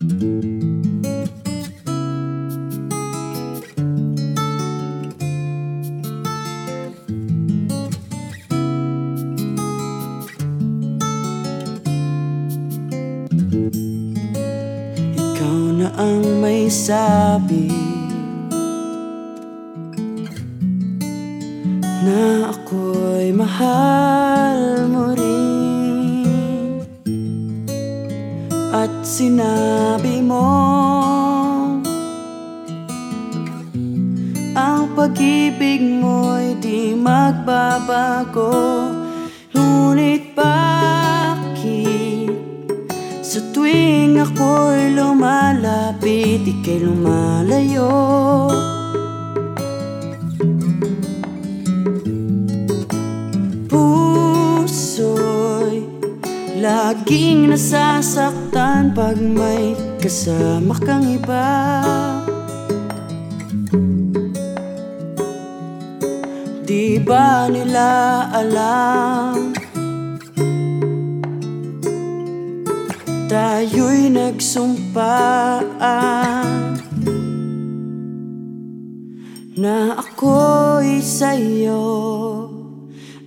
Ikaw na ang may sabi Na ako'y mahal mo rin At sinabi mo. Ang pag-ibig mo'y di magbabago. Ngunit bakit? Sa tuwing ako'y lumalapit Ika'y lumalayo laging nasasaktan Pag may kasama kang iba. Di ba nila alam? Tayo'y nagsumpaan Na ako'y sa'yo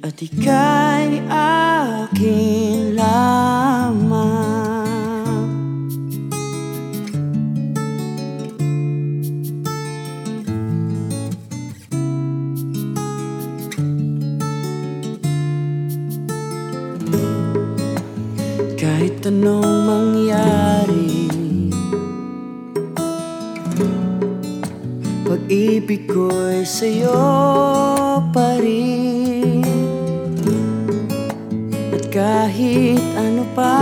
At ika'y akin lamang. Kahit anong mangyari Pag-ibig ko'y sa'yo pa rin kahit ano pa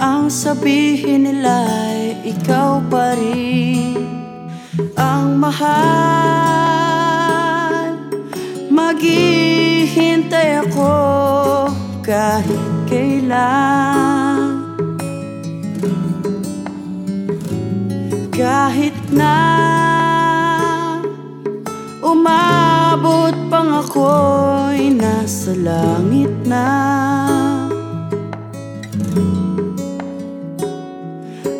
Ang sabihin nila'y ikaw pa rin Ang mahal. Maghihintay ako kahit kailan. Kahit na pang ako'y nasa langit na.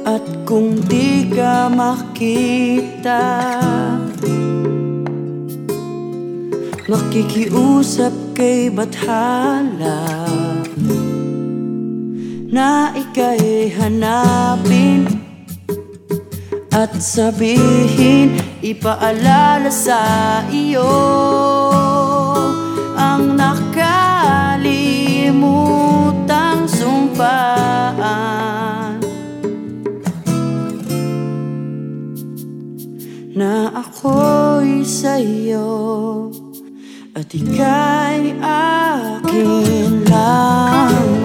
At kung di ka makita Makikiusap kay Bathala Na ika'y hanapin At sabihin Ipaalala sa iyo Na ako'y sa'yo at ika'y akin lamang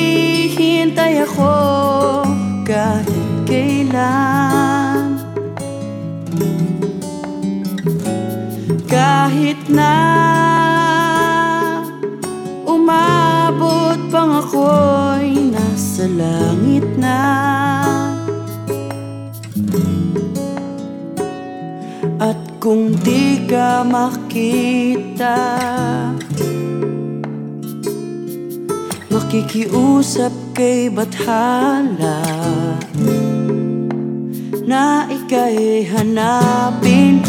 Maghihintay ako kahit kailan. Kahit na umabot pang ako'y nasa langit na. At kung di ka makita Makikiusap kay Bathala Na ika'y hanapin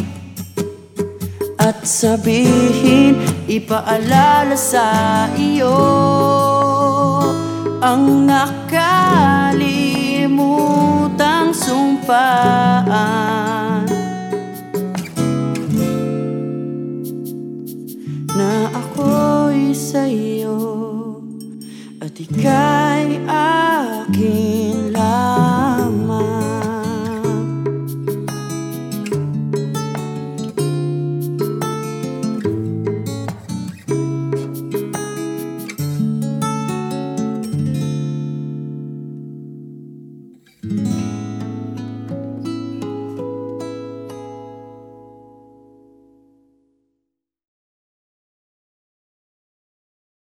At sabihin Ipaalala sa iyo Ang nakalimutang sumpaan At ika'y aking